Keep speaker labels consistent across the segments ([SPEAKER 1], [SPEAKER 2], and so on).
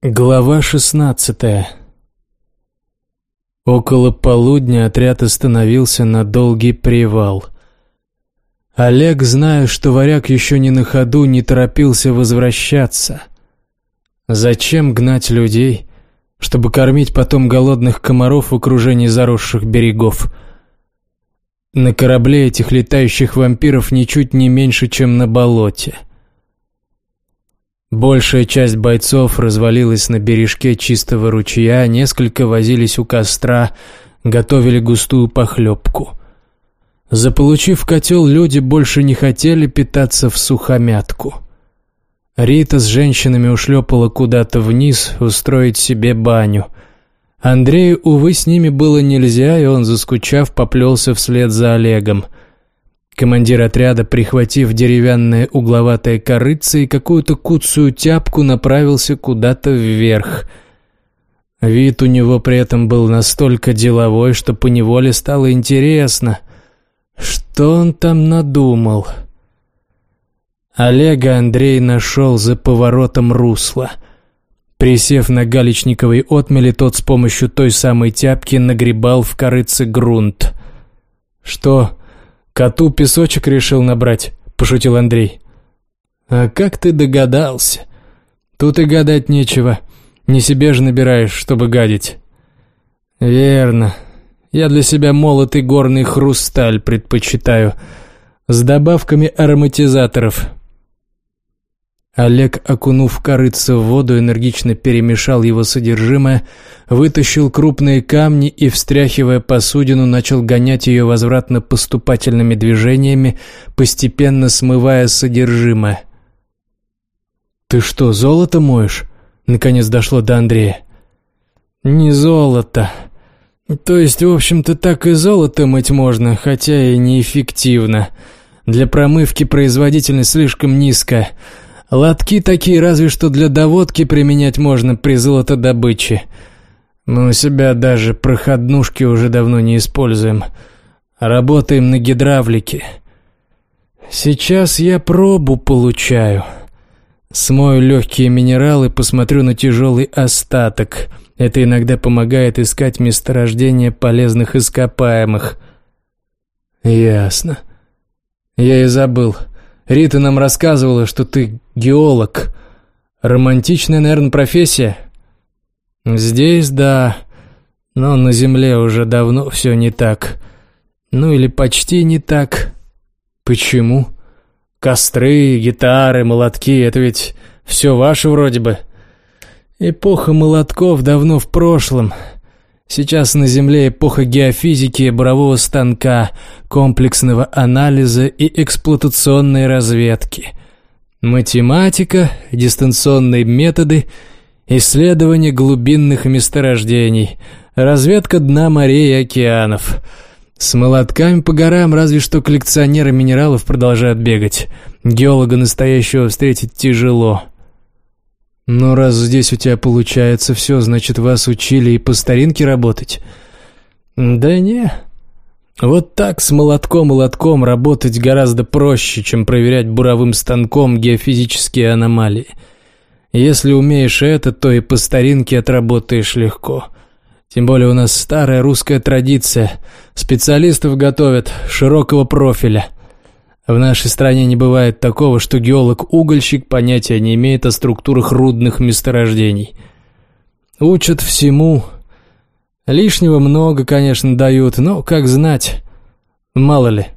[SPEAKER 1] Глава шестнадцатая Около полудня отряд остановился на долгий привал. Олег, зная, что варяг еще не на ходу, не торопился возвращаться. Зачем гнать людей, чтобы кормить потом голодных комаров в окружении заросших берегов? На корабле этих летающих вампиров ничуть не меньше, чем на болоте — Большая часть бойцов развалилась на бережке чистого ручья, несколько возились у костра, готовили густую похлебку. Заполучив котел, люди больше не хотели питаться в сухомятку. Рита с женщинами ушлепала куда-то вниз устроить себе баню. Андрею, увы, с ними было нельзя, и он, заскучав, поплелся вслед за Олегом – Командир отряда, прихватив деревянное угловатое корыце и какую-то куцую тяпку, направился куда-то вверх. Вид у него при этом был настолько деловой, что поневоле стало интересно, что он там надумал. Олега Андрей нашел за поворотом русла. Присев на галечниковой отмели, тот с помощью той самой тяпки нагребал в корыце грунт. «Что?» «Коту песочек решил набрать», — пошутил Андрей. «А как ты догадался? Тут и гадать нечего. Не себе же набираешь, чтобы гадить». «Верно. Я для себя молотый горный хрусталь предпочитаю. С добавками ароматизаторов. Олег, окунув корыце в воду, энергично перемешал его содержимое, вытащил крупные камни и, встряхивая посудину, начал гонять ее возвратно-поступательными движениями, постепенно смывая содержимое. «Ты что, золото моешь?» — наконец дошло до Андрея. «Не золото. То есть, в общем-то, так и золото мыть можно, хотя и неэффективно. Для промывки производительность слишком низкая». Лотки такие разве что для доводки применять можно при золотодобыче. Мы у себя даже проходнушки уже давно не используем. Работаем на гидравлике. Сейчас я пробу получаю. Смою легкие минералы, посмотрю на тяжелый остаток. Это иногда помогает искать месторождение полезных ископаемых. Ясно. Я и забыл. Рита нам рассказывала, что ты геолог. Романтичная, наверное, профессия? Здесь, да. Но на Земле уже давно все не так. Ну или почти не так. Почему? Костры, гитары, молотки — это ведь все ваше вроде бы. Эпоха молотков давно в прошлом — Сейчас на Земле эпоха геофизики, бурового станка, комплексного анализа и эксплуатационной разведки. Математика, дистанционные методы, исследование глубинных месторождений, разведка дна морей и океанов. С молотками по горам разве что коллекционеры минералов продолжают бегать. Геолога настоящего встретить тяжело. «Но раз здесь у тебя получается все, значит, вас учили и по старинке работать?» «Да не. Вот так с молотком-молотком работать гораздо проще, чем проверять буровым станком геофизические аномалии. Если умеешь это, то и по старинке отработаешь легко». Тем более у нас старая русская традиция. Специалистов готовят широкого профиля. В нашей стране не бывает такого, что геолог-угольщик понятия не имеет о структурах рудных месторождений. Учат всему. Лишнего много, конечно, дают, но как знать. Мало ли.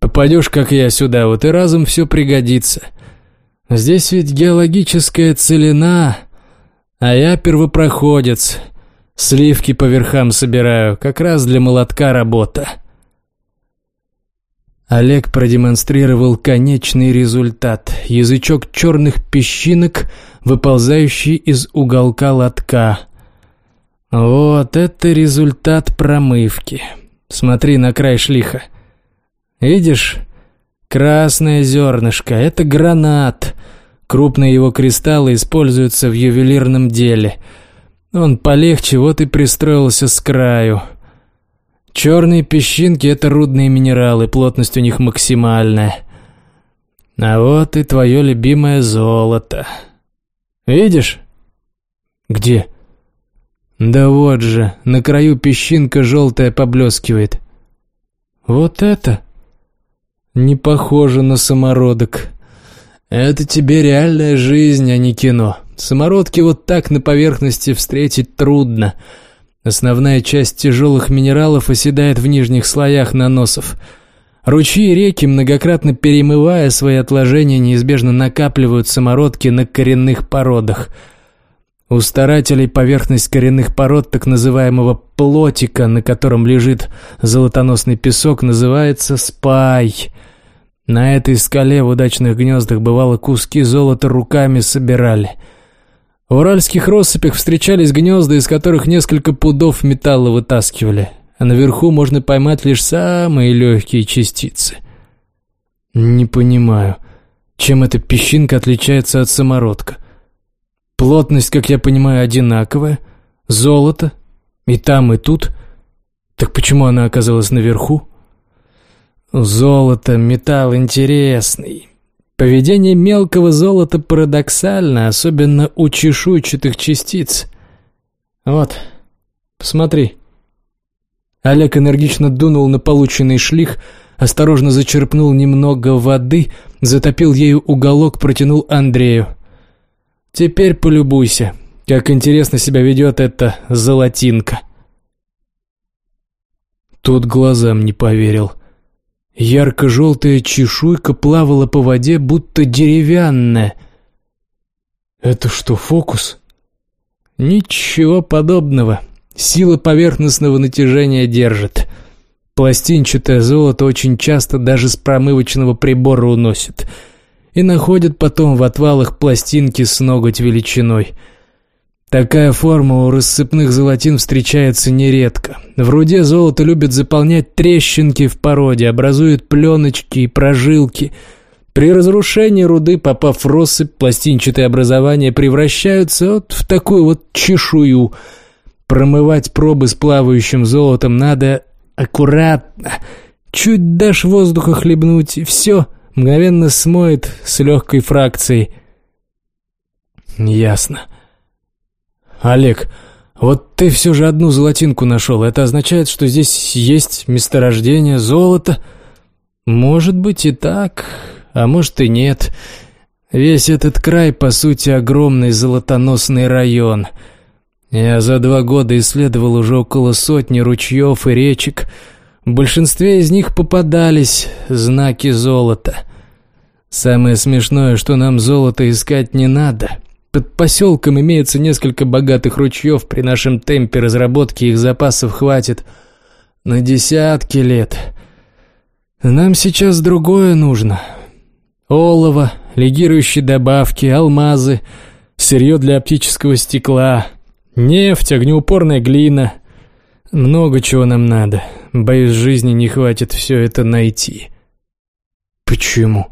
[SPEAKER 1] Попадешь, как я, сюда, вот и разом все пригодится. Здесь ведь геологическая целина, а я первопроходец. Сливки по верхам собираю, как раз для молотка работа. Олег продемонстрировал конечный результат. Язычок черных песчинок, выползающий из уголка лотка. Вот это результат промывки. Смотри на край шлиха. Видишь? Красное зернышко. Это гранат. Крупные его кристаллы используются в ювелирном деле. Он полегче, вот и пристроился с краю. Черные песчинки – это рудные минералы, плотность у них максимальная. А вот и твое любимое золото. Видишь? Где? Да вот же, на краю песчинка желтая поблескивает. Вот это? Не похоже на самородок. Это тебе реальная жизнь, а не кино. Самородки вот так на поверхности встретить трудно. Основная часть тяжелых минералов оседает в нижних слоях наносов. Ручьи и реки, многократно перемывая свои отложения, неизбежно накапливают самородки на коренных породах. У старателей поверхность коренных пород так называемого плотика, на котором лежит золотоносный песок, называется спай. На этой скале в удачных гнездах бывало куски золота руками собирали – в уральских россыпях встречались гнезда, из которых несколько пудов металла вытаскивали, а наверху можно поймать лишь самые легкие частицы. Не понимаю, чем эта песчинка отличается от самородка. Плотность, как я понимаю, одинаковая, золото, и там, и тут. Так почему она оказалась наверху? Золото, металл интересный. Поведение мелкого золота парадоксально, особенно у чешуйчатых частиц. Вот, посмотри. Олег энергично дунул на полученный шлих, осторожно зачерпнул немного воды, затопил ею уголок, протянул Андрею. «Теперь полюбуйся, как интересно себя ведет эта золотинка». Тут глазам не поверил – Ярко-желтая чешуйка плавала по воде, будто деревянная. «Это что, фокус?» «Ничего подобного. Сила поверхностного натяжения держит. Пластинчатое золото очень часто даже с промывочного прибора уносит. И находят потом в отвалах пластинки с ноготь величиной». Такая форма у рассыпных золотин встречается нередко. В руде золото любит заполнять трещинки в породе, образует пленочки и прожилки. При разрушении руды, попав в россыпь, пластинчатые образования превращаются вот в такую вот чешую. Промывать пробы с плавающим золотом надо аккуратно. Чуть дашь воздуха хлебнуть, и все, мгновенно смоет с легкой фракцией. Ясно. «Олег, вот ты все же одну золотинку нашел. Это означает, что здесь есть месторождение золота?» «Может быть и так, а может и нет. Весь этот край, по сути, огромный золотоносный район. Я за два года исследовал уже около сотни ручьев и речек. В большинстве из них попадались знаки золота. Самое смешное, что нам золото искать не надо». Под поселком имеется несколько богатых ручьев, при нашем темпе разработки их запасов хватит на десятки лет. Нам сейчас другое нужно. Олово, легирующие добавки, алмазы, сырье для оптического стекла, нефть, огнеупорная глина. Много чего нам надо. Боюсь, жизни не хватит все это найти. Почему?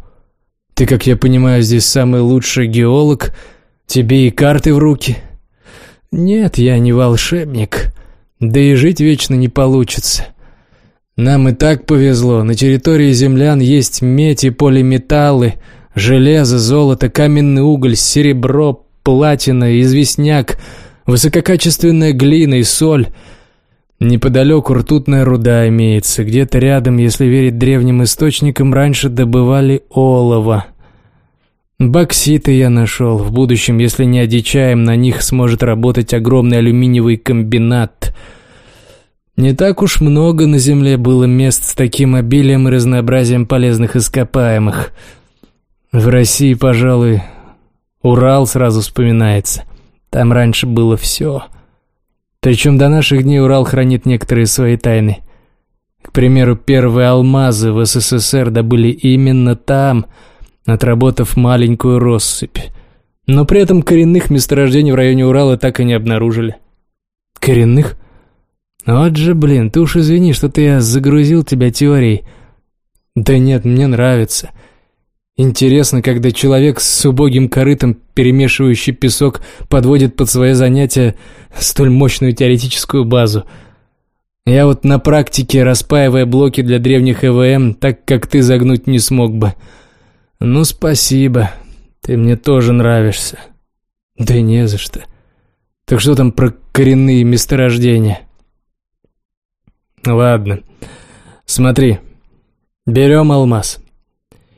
[SPEAKER 1] Ты, как я понимаю, здесь самый лучший геолог — Тебе и карты в руки? Нет, я не волшебник. Да и жить вечно не получится. Нам и так повезло. На территории землян есть медь и полиметаллы, железо, золото, каменный уголь, серебро, платина, известняк, высококачественная глина и соль. Неподалеку ртутная руда имеется. Где-то рядом, если верить древним источникам, раньше добывали олово. Бокситы я нашел. В будущем, если не одичаем, на них сможет работать огромный алюминиевый комбинат. Не так уж много на Земле было мест с таким обилием и разнообразием полезных ископаемых. В России, пожалуй, Урал сразу вспоминается. Там раньше было все. Причем до наших дней Урал хранит некоторые свои тайны. К примеру, первые алмазы в СССР добыли именно там – отработав маленькую россыпь. Но при этом коренных месторождений в районе Урала так и не обнаружили. Коренных? Вот же, блин, ты уж извини, что ты я загрузил тебя теорией. Да нет, мне нравится. Интересно, когда человек с убогим корытом, перемешивающий песок, подводит под свои занятия столь мощную теоретическую базу. Я вот на практике, распаивая блоки для древних ЭВМ, так как ты загнуть не смог бы. «Ну, спасибо. Ты мне тоже нравишься». «Да не за что. Так что там про коренные месторождения? Ладно, смотри, берем алмаз.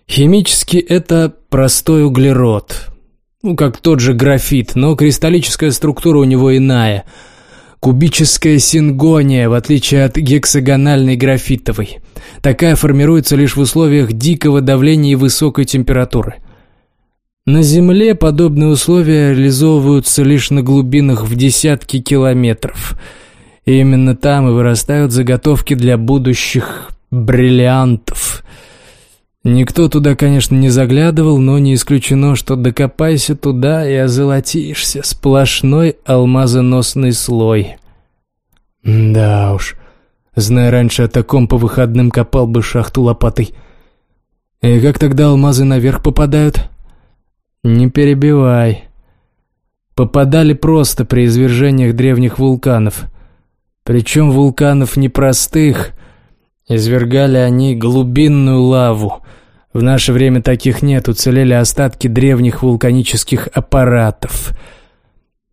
[SPEAKER 1] Химически это простой углерод, ну, как тот же графит, но кристаллическая структура у него иная. Кубическая сингония, в отличие от гексагональной графитовой. Такая формируется лишь в условиях дикого давления и высокой температуры. На Земле подобные условия реализовываются лишь на глубинах в десятки километров. И именно там и вырастают заготовки для будущих бриллиантов – Никто туда, конечно, не заглядывал, но не исключено, что докопайся туда и озолотишься. Сплошной алмазоносный слой. Да уж, зная раньше о таком, по выходным копал бы шахту лопатой. И как тогда алмазы наверх попадают? Не перебивай. Попадали просто при извержениях древних вулканов. Причем вулканов непростых. Извергали они глубинную лаву — в наше время таких нет, уцелели остатки древних вулканических аппаратов.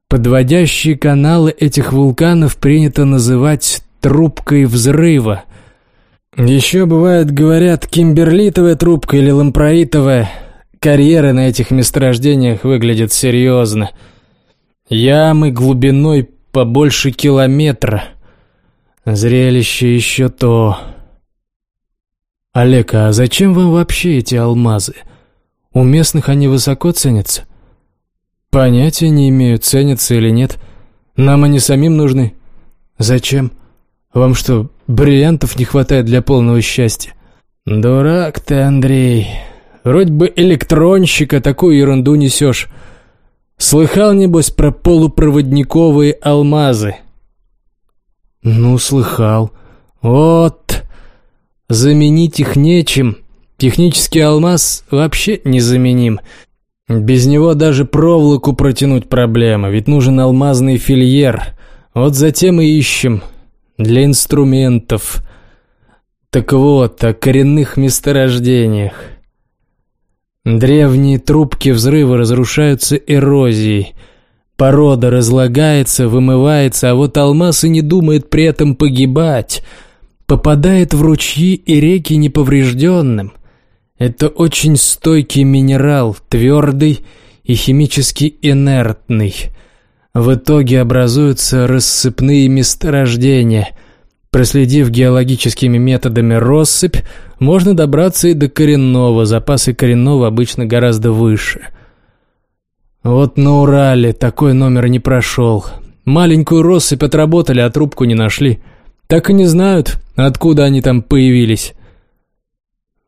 [SPEAKER 1] Подводящие каналы этих вулканов принято называть трубкой взрыва. Еще бывает, говорят, кимберлитовая трубка или лампроитовая. Карьеры на этих месторождениях выглядят серьезно. Ямы глубиной побольше километра. Зрелище еще то... «Олег, а зачем вам вообще эти алмазы? У местных они высоко ценятся?» «Понятия не имею, ценятся или нет. Нам они самим нужны». «Зачем? Вам что, бриллиантов не хватает для полного счастья?» «Дурак ты, Андрей. Вроде бы электронщика такую ерунду несешь. Слыхал, небось, про полупроводниковые алмазы?» «Ну, слыхал. Вот, Заменить их нечем. Технический алмаз вообще незаменим. Без него даже проволоку протянуть проблема, ведь нужен алмазный фильер. Вот затем и ищем. Для инструментов. Так вот, о коренных месторождениях. Древние трубки взрыва разрушаются эрозией. Порода разлагается, вымывается, а вот алмаз и не думает при этом погибать – попадает в ручьи и реки неповрежденным. Это очень стойкий минерал, твердый и химически инертный. В итоге образуются рассыпные месторождения. Проследив геологическими методами россыпь, можно добраться и до коренного, запасы коренного обычно гораздо выше. Вот на Урале такой номер не прошел. Маленькую россыпь отработали, а трубку не нашли. Так и не знают, откуда они там появились.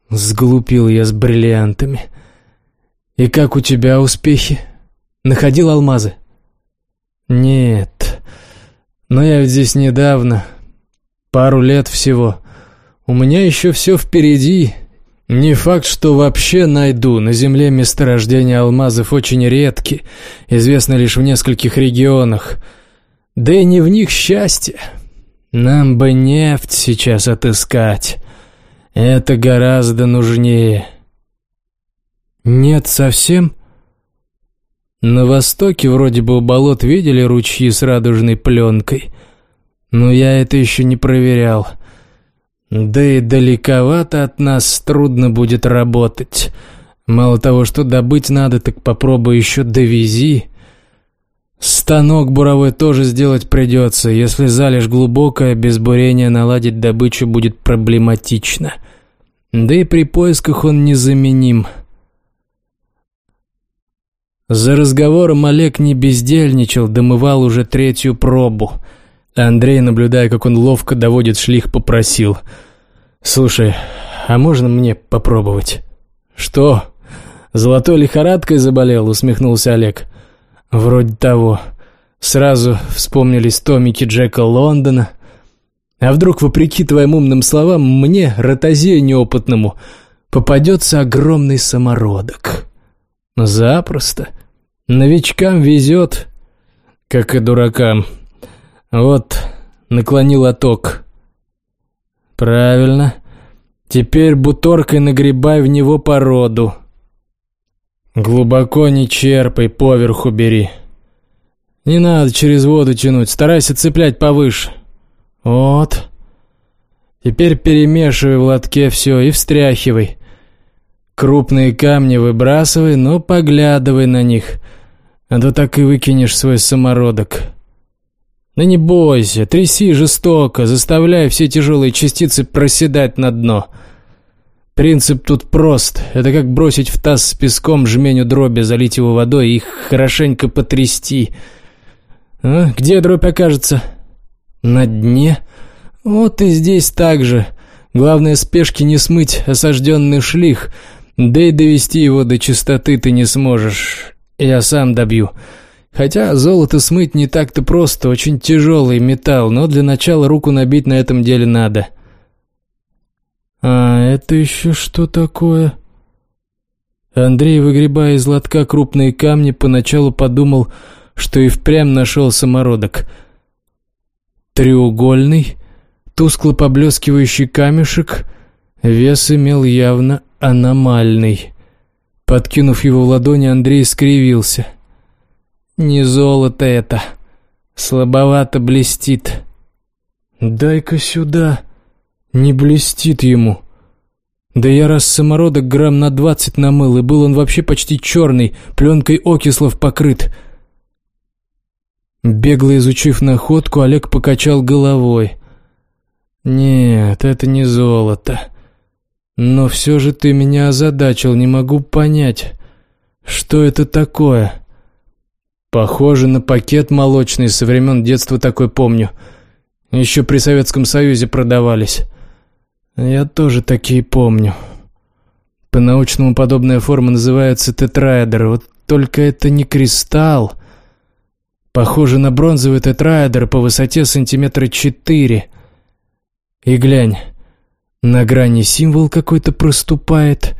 [SPEAKER 1] Сглупил я с бриллиантами. И как у тебя успехи? Находил алмазы? Нет. Но я ведь здесь недавно. Пару лет всего. У меня еще все впереди. Не факт, что вообще найду. На Земле месторождения алмазов очень редки. Известны лишь в нескольких регионах. Да и не в них счастье. Нам бы нефть сейчас отыскать. Это гораздо нужнее. Нет совсем? На востоке вроде бы у болот видели ручьи с радужной пленкой. Но я это еще не проверял. Да и далековато от нас трудно будет работать. Мало того, что добыть надо, так попробуй еще довези. Станок буровой тоже сделать придется. Если залежь глубокая, без бурения наладить добычу будет проблематично. Да и при поисках он незаменим. За разговором Олег не бездельничал, домывал уже третью пробу. Андрей, наблюдая, как он ловко доводит шлих, попросил. «Слушай, а можно мне попробовать?» «Что? Золотой лихорадкой заболел?» — усмехнулся Олег. Вроде того. Сразу вспомнились томики Джека Лондона. А вдруг, вопреки твоим умным словам, мне, ротозею неопытному, попадется огромный самородок? Запросто. Новичкам везет, как и дуракам. Вот, наклонил оток. Правильно. Теперь буторкой нагребай в него породу. Глубоко не черпай, поверху бери. Не надо через воду тянуть, старайся цеплять повыше. Вот. Теперь перемешивай в лотке все и встряхивай. Крупные камни выбрасывай, но поглядывай на них, а то так и выкинешь свой самородок. Да не бойся, тряси жестоко, заставляй все тяжелые частицы проседать на дно. Принцип тут прост. Это как бросить в таз с песком жменю дроби, залить его водой и хорошенько потрясти. А, где дробь окажется? На дне? Вот и здесь так же. Главное, спешки не смыть осажденный шлих, да и довести его до чистоты ты не сможешь. Я сам добью. Хотя золото смыть не так-то просто, очень тяжелый металл, но для начала руку набить на этом деле надо. А это еще что такое? Андрей, выгребая из лотка крупные камни, поначалу подумал, что и впрямь нашел самородок. Треугольный, тускло поблескивающий камешек, вес имел явно аномальный. Подкинув его в ладони, Андрей скривился. «Не золото это. Слабовато блестит». «Дай-ка сюда». Не блестит ему. Да я раз самородок грамм на двадцать намыл, и был он вообще почти черный, пленкой окислов покрыт. Бегло изучив находку, Олег покачал головой. «Нет, это не золото. Но все же ты меня озадачил, не могу понять, что это такое?» «Похоже на пакет молочный, со времен детства такой помню. Еще при Советском Союзе продавались. Я тоже такие помню. По-научному подобная форма называется тетраэдр, вот только это не кристалл. Похоже на бронзовый тетраэдр по высоте сантиметра четыре. И глянь, на грани символ какой-то проступает.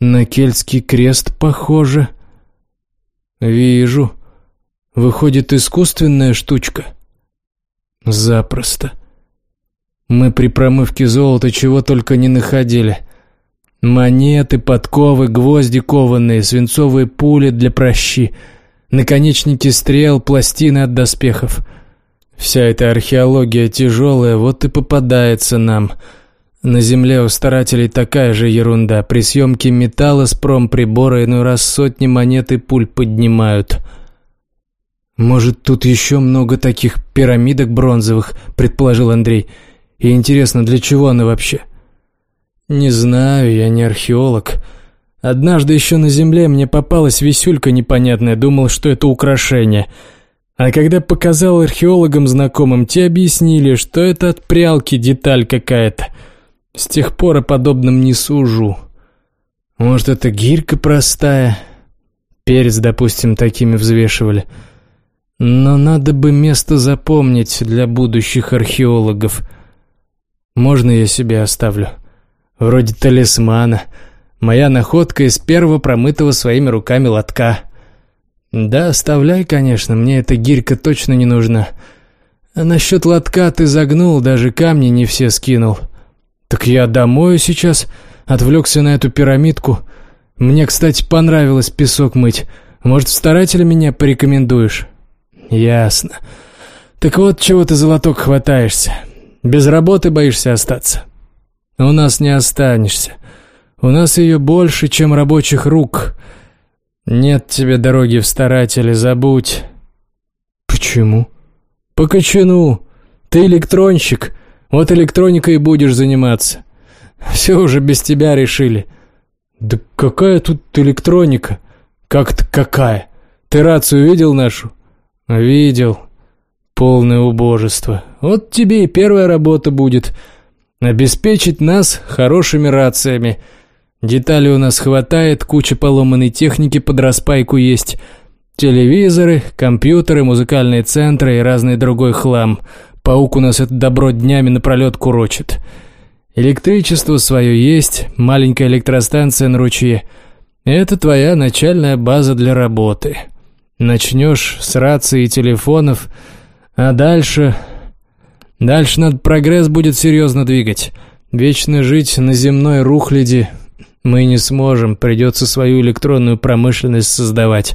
[SPEAKER 1] На кельтский крест похоже. Вижу. Выходит, искусственная штучка. Запросто. Мы при промывке золота чего только не находили. Монеты, подковы, гвозди кованые, свинцовые пули для прощи, наконечники стрел, пластины от доспехов. Вся эта археология тяжелая, вот и попадается нам. На земле у старателей такая же ерунда. При съемке металла с промприбора иной раз сотни монет и пуль поднимают. «Может, тут еще много таких пирамидок бронзовых?» – предположил Андрей. «И интересно, для чего она вообще?» «Не знаю, я не археолог. Однажды еще на земле мне попалась висюлька непонятная, думал, что это украшение». А когда показал археологам знакомым, те объяснили, что это от прялки деталь какая-то. С тех пор о подобном не сужу. Может, это гирька простая? Перец, допустим, такими взвешивали. Но надо бы место запомнить для будущих археологов. Можно я себе оставлю? Вроде талисмана. Моя находка из первого промытого своими руками лотка. «Да, оставляй, конечно, мне эта гирька точно не нужна. А насчет лотка ты загнул, даже камни не все скинул. Так я домой сейчас, отвлекся на эту пирамидку. Мне, кстати, понравилось песок мыть. Может, в старателя меня порекомендуешь?» «Ясно. Так вот, чего ты за лоток хватаешься? Без работы боишься остаться?» «У нас не останешься. У нас ее больше, чем рабочих рук». «Нет тебе дороги в старатели, забудь». «Почему?» «По кочану. Ты электронщик, вот электроникой будешь заниматься. Все уже без тебя решили». «Да какая тут электроника?» «Как-то какая? Ты рацию видел нашу?» «Видел. Полное убожество. Вот тебе и первая работа будет. Обеспечить нас хорошими рациями». Деталей у нас хватает, куча поломанной техники под распайку есть. Телевизоры, компьютеры, музыкальные центры и разный другой хлам. Паук у нас это добро днями напролет курочит. Электричество свое есть, маленькая электростанция на ручье. Это твоя начальная база для работы. Начнешь с рации и телефонов, а дальше... Дальше надо прогресс будет серьезно двигать. Вечно жить на земной рухляди мы не сможем, придется свою электронную промышленность создавать.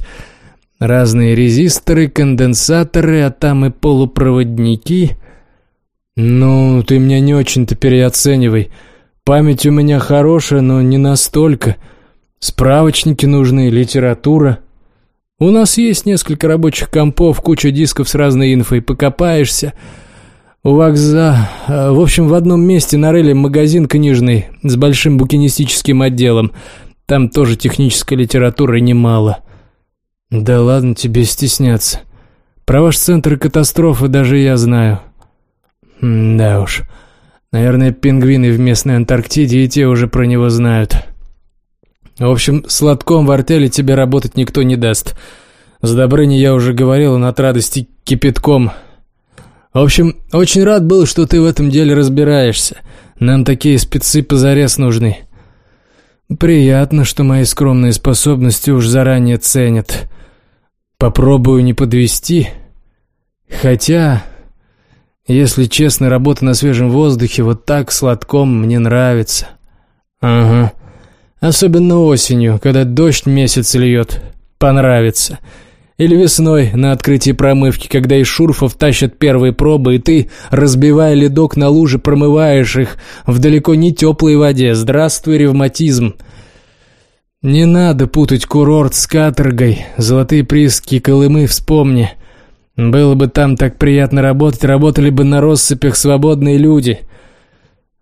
[SPEAKER 1] Разные резисторы, конденсаторы, а там и полупроводники. Ну, ты меня не очень-то переоценивай. Память у меня хорошая, но не настолько. Справочники нужны, литература. У нас есть несколько рабочих компов, куча дисков с разной инфой. Покопаешься. У вокза... А, в общем, в одном месте нарыли магазин книжный с большим букинистическим отделом. Там тоже технической литературы немало. Да ладно тебе стесняться. Про ваш центр катастрофы даже я знаю. М да уж. Наверное, пингвины в местной Антарктиде и те уже про него знают. В общем, сладком в артели тебе работать никто не даст. С Добрыней я уже говорил, он от радости кипятком. В общем, очень рад был, что ты в этом деле разбираешься. Нам такие спецы позарез нужны. Приятно, что мои скромные способности уж заранее ценят. Попробую не подвести. Хотя, если честно, работа на свежем воздухе вот так сладком мне нравится. Ага. Особенно осенью, когда дождь месяц льет. Понравится. Или весной на открытии промывки, когда из шурфов тащат первые пробы, и ты, разбивая ледок на луже, промываешь их в далеко не теплой воде. Здравствуй, ревматизм. Не надо путать курорт с каторгой. Золотые прииски Колымы вспомни. Было бы там так приятно работать, работали бы на россыпях свободные люди.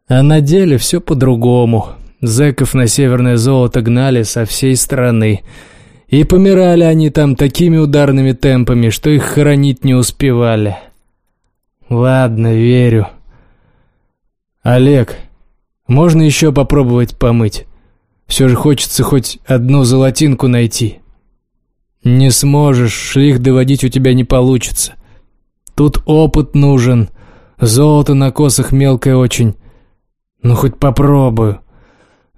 [SPEAKER 1] А на деле все по-другому. Зэков на северное золото гнали со всей страны. И помирали они там такими ударными темпами, что их хоронить не успевали. Ладно, верю. Олег, можно еще попробовать помыть? Все же хочется хоть одну золотинку найти. Не сможешь, шлих доводить у тебя не получится. Тут опыт нужен. Золото на косах мелкое очень. Ну, хоть попробую.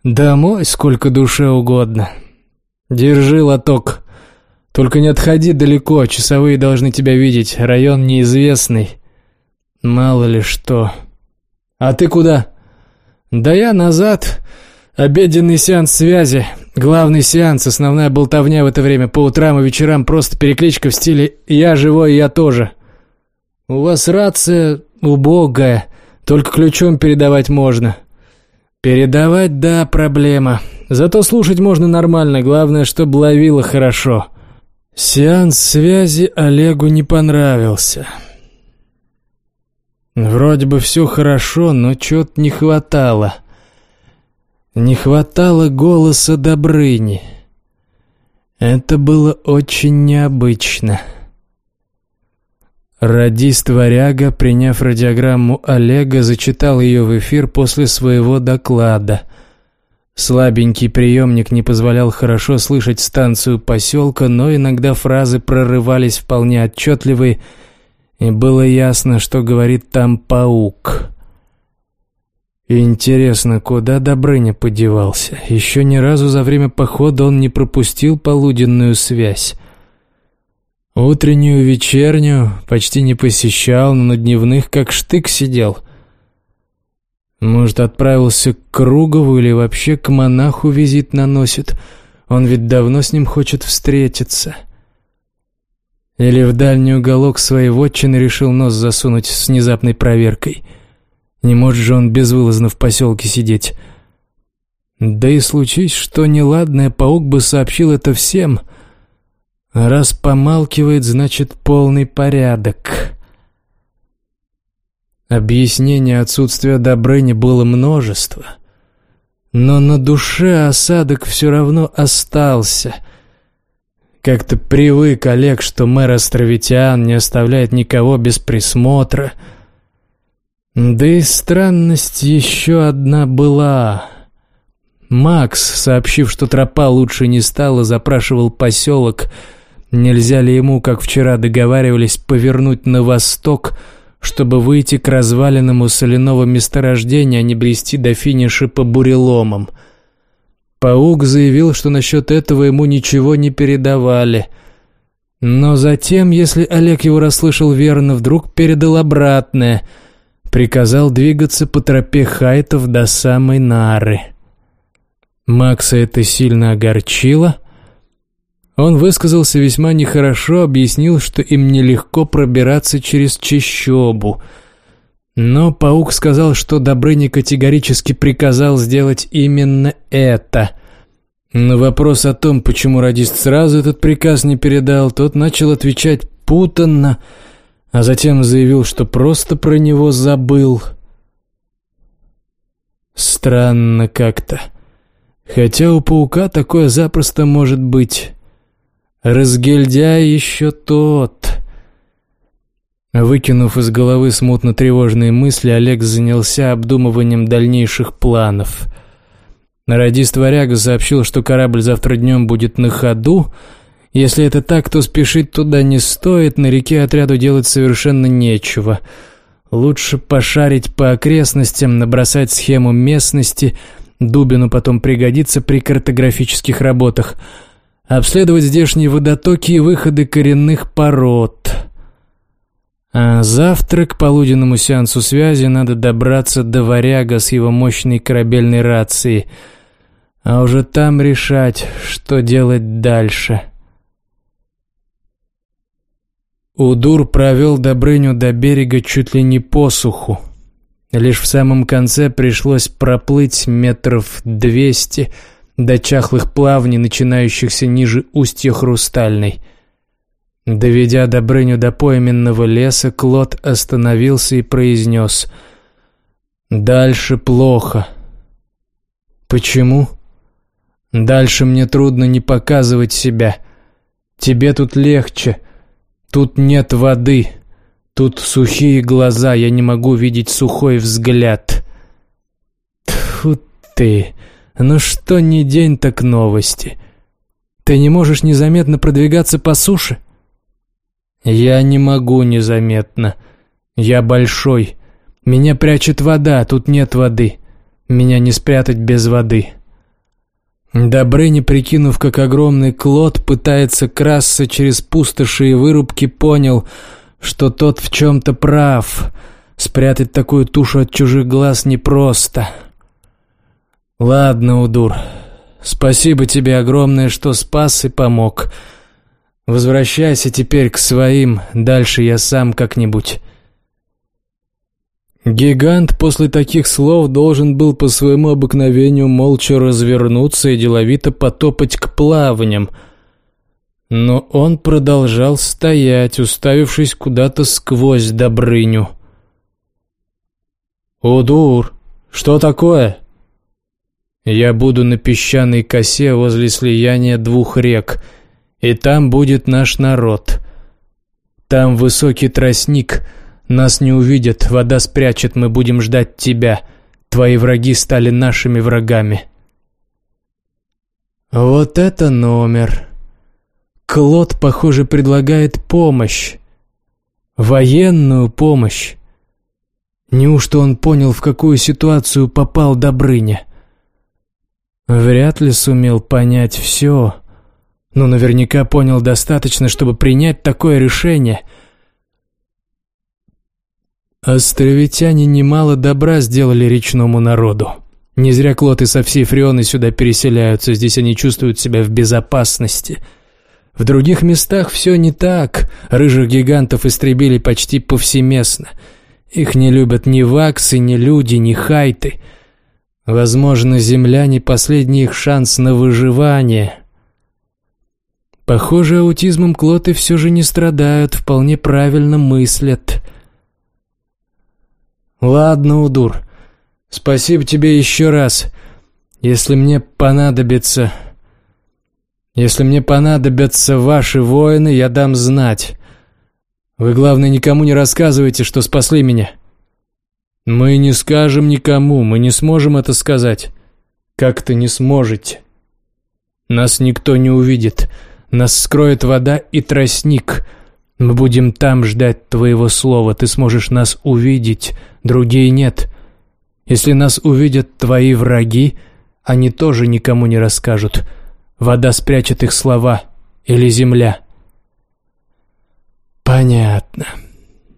[SPEAKER 1] Домой сколько душе угодно. Держи лоток. Только не отходи далеко, часовые должны тебя видеть. Район неизвестный. Мало ли что. А ты куда? Да я назад. Обеденный сеанс связи, главный сеанс, основная болтовня в это время по утрам и вечерам, просто перекличка в стиле «я живой, я тоже». У вас рация убогая, только ключом передавать можно. Передавать, да, проблема. Зато слушать можно нормально, главное, чтобы ловило хорошо. Сеанс связи Олегу не понравился. Вроде бы все хорошо, но чего-то не хватало. Не хватало голоса Добрыни. Это было очень необычно. Радист-варяга, приняв радиограмму Олега, зачитал ее в эфир после своего доклада. Слабенький приемник не позволял хорошо слышать станцию поселка, но иногда фразы прорывались вполне отчетливые, и было ясно, что говорит там паук. Интересно, куда Добрыня подевался? Еще ни разу за время похода он не пропустил полуденную связь. Утреннюю, вечернюю почти не посещал, но на дневных как штык сидел. Может, отправился к Кругову или вообще к монаху визит наносит. Он ведь давно с ним хочет встретиться. Или в дальний уголок своей вотчины решил нос засунуть с внезапной проверкой — не может же он безвылазно в поселке сидеть. Да и случись, что неладное, паук бы сообщил это всем. Раз помалкивает, значит полный порядок. Объяснения отсутствия Добрыни было множество. Но на душе осадок все равно остался. Как-то привык Олег, что мэр Островитян не оставляет никого без присмотра — да и странность еще одна была. Макс, сообщив, что тропа лучше не стала, запрашивал поселок, нельзя ли ему, как вчера договаривались, повернуть на восток, чтобы выйти к развалинам соляного месторождения, а не брести до финиша по буреломам. Паук заявил, что насчет этого ему ничего не передавали. Но затем, если Олег его расслышал верно, вдруг передал обратное — приказал двигаться по тропе хайтов до самой нары. Макса это сильно огорчило. Он высказался весьма нехорошо, объяснил, что им нелегко пробираться через чащобу. Но паук сказал, что Добрыня категорически приказал сделать именно это. На вопрос о том, почему радист сразу этот приказ не передал, тот начал отвечать путанно, а затем заявил, что просто про него забыл. Странно как-то. Хотя у паука такое запросто может быть. Разгильдяй еще тот. Выкинув из головы смутно тревожные мысли, Олег занялся обдумыванием дальнейших планов. Радист Варяга сообщил, что корабль завтра днем будет на ходу. Если это так, то спешить туда не стоит, на реке отряду делать совершенно нечего. Лучше пошарить по окрестностям, набросать схему местности. Дубину потом пригодится при картографических работах – обследовать здешние водотоки и выходы коренных пород. А завтра к полуденному сеансу связи надо добраться до варяга с его мощной корабельной рацией, а уже там решать, что делать дальше. Удур провел Добрыню до берега чуть ли не по суху. Лишь в самом конце пришлось проплыть метров двести, до чахлых плавней, начинающихся ниже устья Хрустальной. Доведя Добрыню до пойменного леса, Клод остановился и произнес «Дальше плохо». «Почему?» «Дальше мне трудно не показывать себя. Тебе тут легче. Тут нет воды. Тут сухие глаза, я не могу видеть сухой взгляд». «Тьфу ты!» Ну что ни день, так новости. Ты не можешь незаметно продвигаться по суше? Я не могу незаметно. Я большой. Меня прячет вода, тут нет воды. Меня не спрятать без воды. Добрыня, прикинув, как огромный клод пытается красться через пустоши и вырубки, понял, что тот в чем-то прав. Спрятать такую тушу от чужих глаз непросто. «Ладно, Удур, спасибо тебе огромное, что спас и помог. Возвращайся теперь к своим, дальше я сам как-нибудь». Гигант после таких слов должен был по своему обыкновению молча развернуться и деловито потопать к плавням. Но он продолжал стоять, уставившись куда-то сквозь Добрыню. «Удур, что такое?» Я буду на песчаной косе возле слияния двух рек, и там будет наш народ. Там высокий тростник, нас не увидят, вода спрячет, мы будем ждать тебя. Твои враги стали нашими врагами». «Вот это номер!» Клод, похоже, предлагает помощь. Военную помощь. Неужто он понял, в какую ситуацию попал Добрыня? Вряд ли сумел понять все, но наверняка понял достаточно, чтобы принять такое решение. Островитяне немало добра сделали речному народу. Не зря клоты со всей Фрионы сюда переселяются, здесь они чувствуют себя в безопасности. В других местах все не так, рыжих гигантов истребили почти повсеместно. Их не любят ни ваксы, ни люди, ни хайты — Возможно, Земля не последний их шанс на выживание. Похоже, аутизмом клоты все же не страдают, вполне правильно мыслят. Ладно, Удур, спасибо тебе еще раз. Если мне понадобится... Если мне понадобятся ваши воины, я дам знать. Вы, главное, никому не рассказывайте, что спасли меня. «Мы не скажем никому, мы не сможем это сказать». «Как-то не сможете». «Нас никто не увидит. Нас скроет вода и тростник. Мы будем там ждать твоего слова. Ты сможешь нас увидеть, другие нет. Если нас увидят твои враги, они тоже никому не расскажут. Вода спрячет их слова или земля». «Понятно».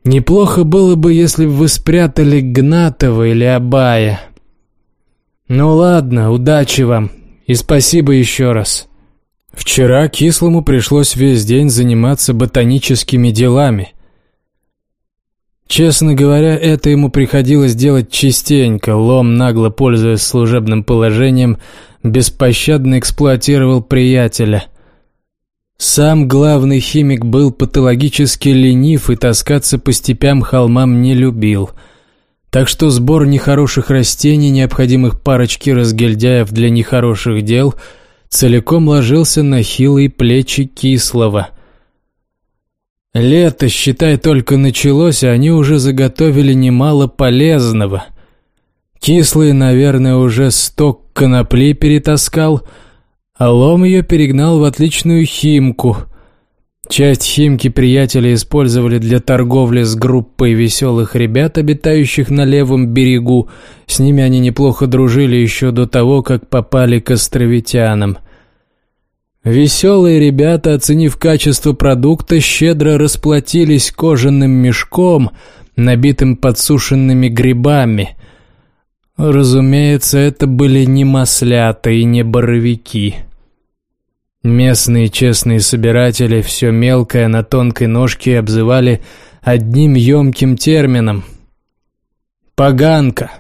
[SPEAKER 1] Неплохо было бы, если бы вы спрятали Гнатова или Абая. Ну ладно, удачи вам и спасибо еще раз. Вчера Кислому пришлось весь день заниматься ботаническими делами. Честно говоря, это ему приходилось делать частенько. Лом, нагло пользуясь служебным положением, беспощадно эксплуатировал приятеля. Сам главный химик был патологически ленив и таскаться по степям холмам не любил. Так что сбор нехороших растений, необходимых парочке разгильдяев для нехороших дел, целиком ложился на хилые плечи кислого – Лето, считай, только началось, а они уже заготовили немало полезного. Кислый, наверное, уже сток конопли перетаскал, а лом ее перегнал в отличную химку. Часть химки приятели использовали для торговли с группой веселых ребят, обитающих на левом берегу. С ними они неплохо дружили еще до того, как попали к островитянам. Веселые ребята, оценив качество продукта, щедро расплатились кожаным мешком, набитым подсушенными грибами. Разумеется, это были не маслята и не боровики. Местные честные собиратели все мелкое на тонкой ножке обзывали одним емким термином – «поганка».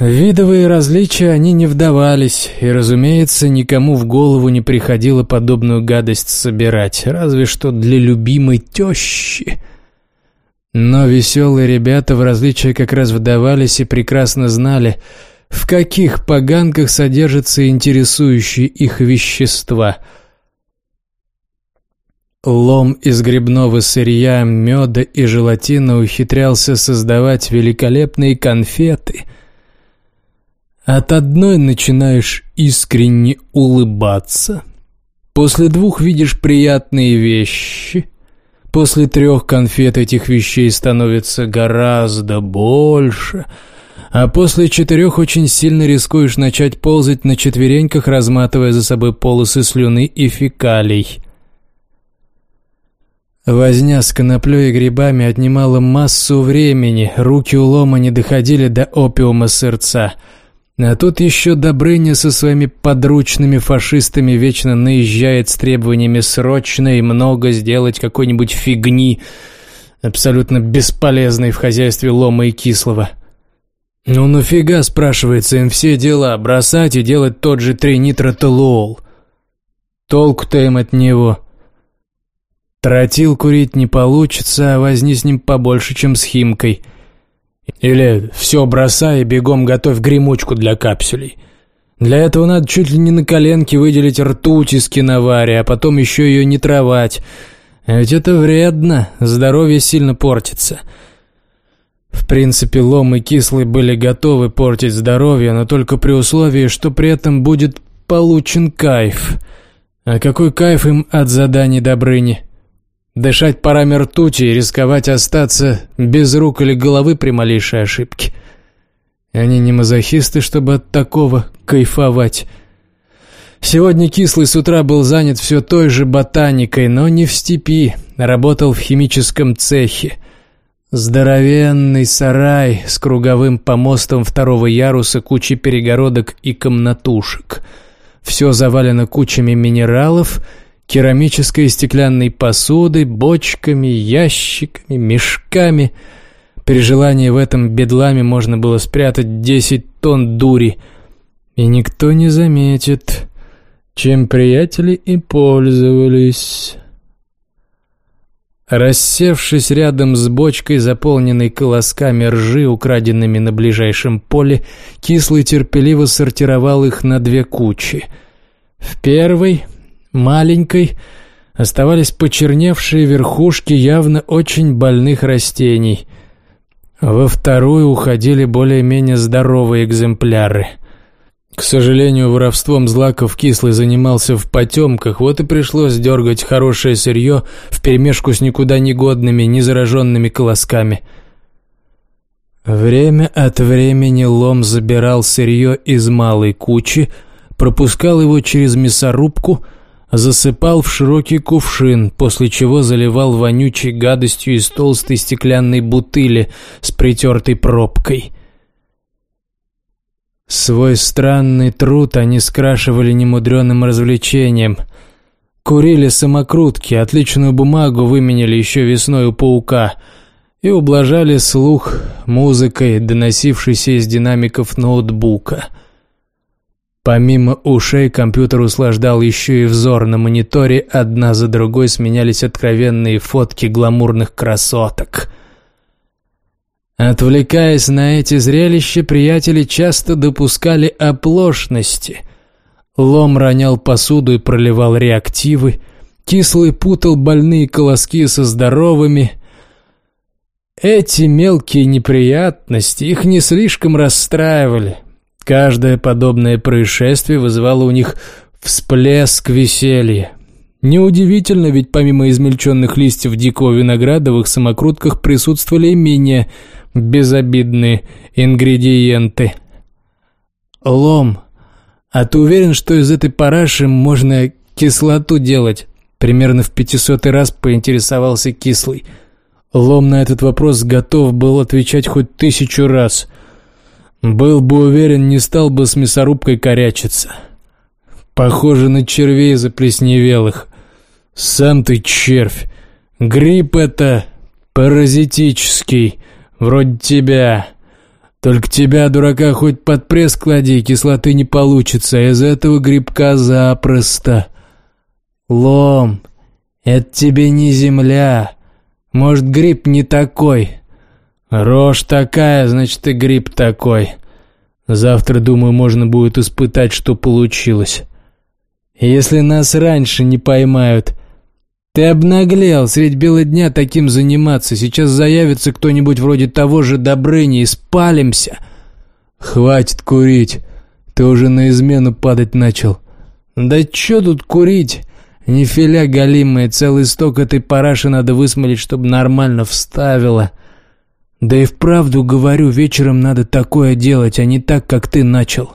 [SPEAKER 1] видовые различия они не вдавались, и, разумеется, никому в голову не приходило подобную гадость собирать, разве что для любимой тещи. Но веселые ребята в различия как раз вдавались и прекрасно знали, в каких поганках содержатся интересующие их вещества. Лом из грибного сырья, меда и желатина ухитрялся создавать великолепные конфеты — от одной начинаешь искренне улыбаться. После двух видишь приятные вещи. После трех конфет этих вещей становится гораздо больше. А после четырех очень сильно рискуешь начать ползать на четвереньках, разматывая за собой полосы слюны и фекалий. Возня с коноплей и грибами отнимала массу времени, руки у лома не доходили до опиума сердца — а тут еще Добрыня со своими подручными фашистами вечно наезжает с требованиями срочно и много сделать какой-нибудь фигни, абсолютно бесполезной в хозяйстве лома и кислого. Ну нафига, спрашивается, им все дела бросать и делать тот же тринитротолуол? Толку-то им от него. Тротил курить не получится, а возни с ним побольше, чем с химкой – или все бросай и бегом готовь гремучку для капсулей. Для этого надо чуть ли не на коленке выделить ртуть из киновари, а потом еще ее. А ведь это вредно, здоровье сильно портится. В принципе, лом и кислый были готовы портить здоровье, но только при условии, что при этом будет получен кайф. А какой кайф им от заданий Добрыни? Дышать парами ртути и рисковать остаться без рук или головы при малейшей ошибке. Они не мазохисты, чтобы от такого кайфовать. Сегодня Кислый с утра был занят все той же ботаникой, но не в степи, работал в химическом цехе. Здоровенный сарай с круговым помостом второго яруса, кучей перегородок и комнатушек. Все завалено кучами минералов — керамической и стеклянной посудой, бочками, ящиками, мешками. При желании в этом бедламе можно было спрятать десять тонн дури, и никто не заметит, чем приятели и пользовались. Рассевшись рядом с бочкой, заполненной колосками ржи, украденными на ближайшем поле, Кислый терпеливо сортировал их на две кучи. В первой маленькой, оставались почерневшие верхушки явно очень больных растений. Во вторую уходили более-менее здоровые экземпляры. К сожалению, воровством злаков кислый занимался в потемках, вот и пришлось дергать хорошее сырье вперемешку с никуда не годными, не зараженными колосками. Время от времени лом забирал сырье из малой кучи, пропускал его через мясорубку – засыпал в широкий кувшин, после чего заливал вонючей гадостью из толстой стеклянной бутыли с притертой пробкой. Свой странный труд они скрашивали немудреным развлечением. Курили самокрутки, отличную бумагу выменяли еще весной у паука и ублажали слух музыкой, доносившейся из динамиков ноутбука. Помимо ушей, компьютер услаждал еще и взор. На мониторе одна за другой сменялись откровенные фотки гламурных красоток. Отвлекаясь на эти зрелища, приятели часто допускали оплошности. Лом ронял посуду и проливал реактивы. Кислый путал больные колоски со здоровыми. Эти мелкие неприятности их не слишком расстраивали. Каждое подобное происшествие вызывало у них всплеск веселья. Неудивительно, ведь помимо измельченных листьев дикого винограда в их самокрутках присутствовали менее безобидные ингредиенты. Лом. А ты уверен, что из этой параши можно кислоту делать? Примерно в пятисотый раз поинтересовался кислый. Лом на этот вопрос готов был отвечать хоть тысячу раз. Был бы уверен, не стал бы с мясорубкой корячиться. Похоже на червей заплесневелых. Сам ты червь. Грипп это паразитический. Вроде тебя. Только тебя, дурака, хоть под пресс клади, кислоты не получится, из этого грибка запросто. Лом, это тебе не земля. Может, гриб не такой. Рожь такая, значит, и гриб такой. Завтра, думаю, можно будет испытать, что получилось. Если нас раньше не поймают, «Ты обнаглел средь бела дня таким заниматься. Сейчас заявится кто-нибудь вроде того же Добрыни и спалимся». «Хватит курить. Ты уже на измену падать начал». «Да чё тут курить? Не филя галимая, целый сток этой параши надо высмолить, чтобы нормально вставила». «Да и вправду говорю, вечером надо такое делать, а не так, как ты начал».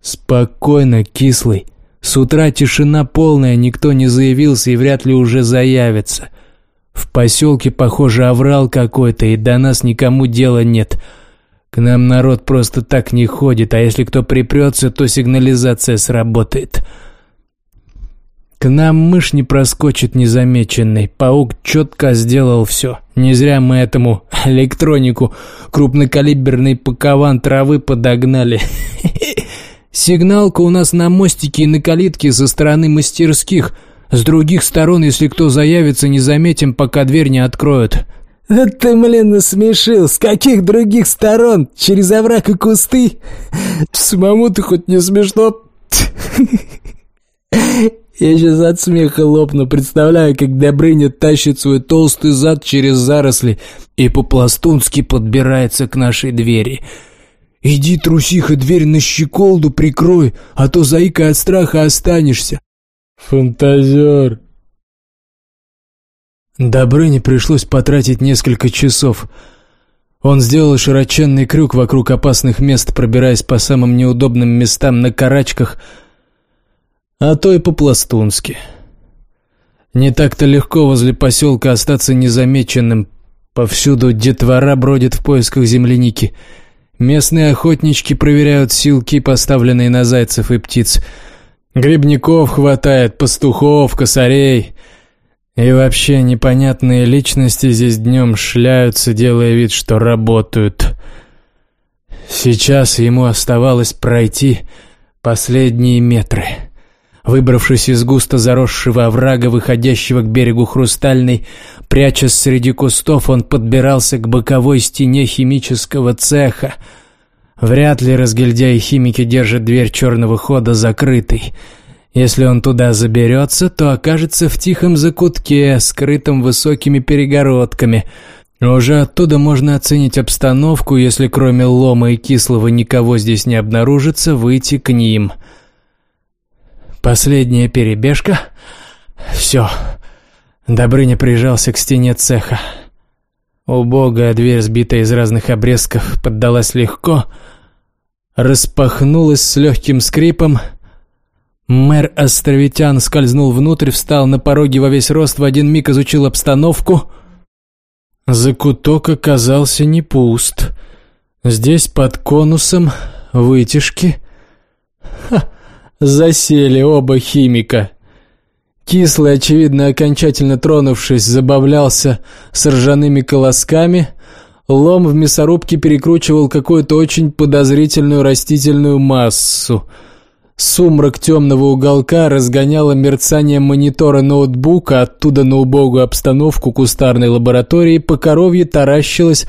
[SPEAKER 1] «Спокойно, кислый. С утра тишина полная, никто не заявился и вряд ли уже заявится. В поселке, похоже, оврал какой-то, и до нас никому дела нет. К нам народ просто так не ходит, а если кто припрется, то сигнализация сработает. К нам мышь не проскочит незамеченный. Паук четко сделал все. Не зря мы этому электронику крупнокалиберный пакован травы подогнали. Сигналка у нас на мостике и на калитке со стороны мастерских. С других сторон, если кто заявится, не заметим, пока дверь не откроют».
[SPEAKER 2] «Да ты, блин, насмешил! С каких других сторон? Через овраг и кусты? Самому-то хоть не смешно?» Я сейчас от смеха лопну, представляю, как Добрыня тащит свой толстый зад через заросли и по-пластунски подбирается к нашей двери. «Иди, трусиха, дверь на щеколду прикрой, а то заикой от страха останешься». «Фантазер!» Добрыне пришлось потратить несколько часов. Он сделал широченный крюк вокруг опасных мест, пробираясь по самым неудобным местам на карачках, а то и по-пластунски. Не так-то легко возле поселка остаться незамеченным. Повсюду детвора бродит в поисках земляники — Местные охотнички проверяют силки, поставленные на зайцев и птиц. Грибников хватает, пастухов, косарей. И вообще непонятные личности здесь днем шляются, делая вид, что работают. Сейчас ему оставалось пройти последние метры. Выбравшись из густо заросшего оврага, выходящего к берегу Хрустальной, прячась среди кустов, он подбирался к боковой стене химического цеха. Вряд ли разгильдяи химики держат дверь черного хода закрытой. Если он туда заберется, то окажется в тихом закутке, скрытом высокими перегородками. Уже оттуда можно оценить обстановку, если кроме лома и кислого никого здесь не обнаружится, выйти к ним – Последняя перебежка. Все. Добрыня прижался к стене цеха. Убогая дверь, сбитая из разных обрезков, поддалась легко, распахнулась с легким скрипом. Мэр Островитян скользнул внутрь, встал на пороге во весь рост, в один миг изучил обстановку. Закуток оказался не пуст. Здесь под конусом
[SPEAKER 1] вытяжки. Засели оба химика. Кислый, очевидно, окончательно тронувшись, забавлялся с ржаными колосками. Лом в мясорубке перекручивал какую-то очень подозрительную растительную массу — Сумрак темного уголка разгоняло мерцание монитора ноутбука, оттуда на убогую обстановку кустарной лаборатории по коровье таращилась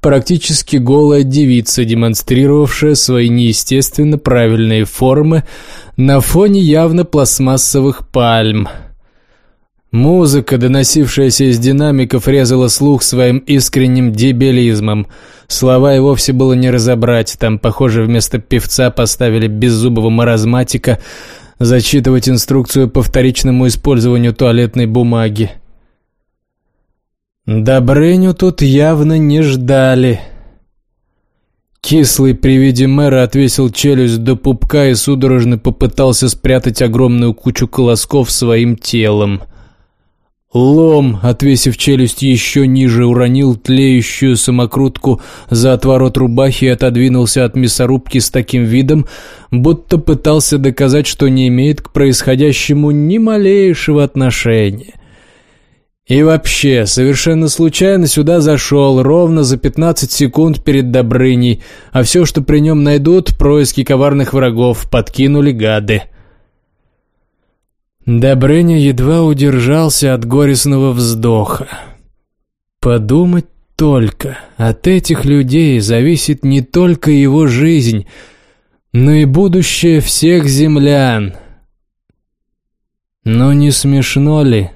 [SPEAKER 1] практически голая девица, демонстрировавшая свои неестественно правильные формы на фоне явно пластмассовых пальм. Музыка, доносившаяся из динамиков, резала слух своим искренним дебилизмом. Слова и вовсе было не разобрать, там, похоже, вместо певца поставили беззубого маразматика зачитывать инструкцию по вторичному использованию туалетной бумаги. Добрыню тут явно не ждали. Кислый при виде мэра отвесил челюсть до пупка и судорожно попытался спрятать огромную кучу колосков своим телом — Лом, отвесив челюсть еще ниже, уронил тлеющую самокрутку за отворот рубахи и отодвинулся от мясорубки с таким видом, будто пытался доказать, что не имеет к происходящему ни малейшего отношения. И вообще, совершенно случайно сюда зашел, ровно за 15 секунд перед Добрыней, а все, что при нем найдут, происки коварных врагов, подкинули гады. Добрыня едва удержался от горестного вздоха. Подумать только, от этих людей зависит не только его жизнь, но и будущее всех землян. Но не смешно ли?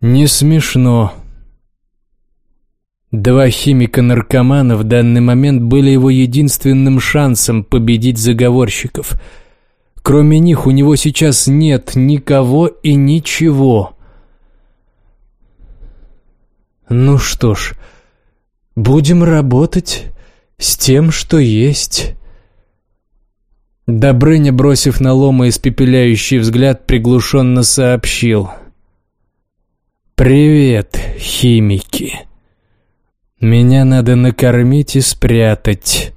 [SPEAKER 1] Не смешно. Два химика-наркомана в данный момент были его единственным шансом победить заговорщиков — Кроме них у него сейчас нет никого и ничего. Ну что ж, будем работать с тем, что есть. Добрыня, бросив на лома испепеляющий взгляд, приглушенно сообщил. «Привет, химики. Меня надо накормить и спрятать».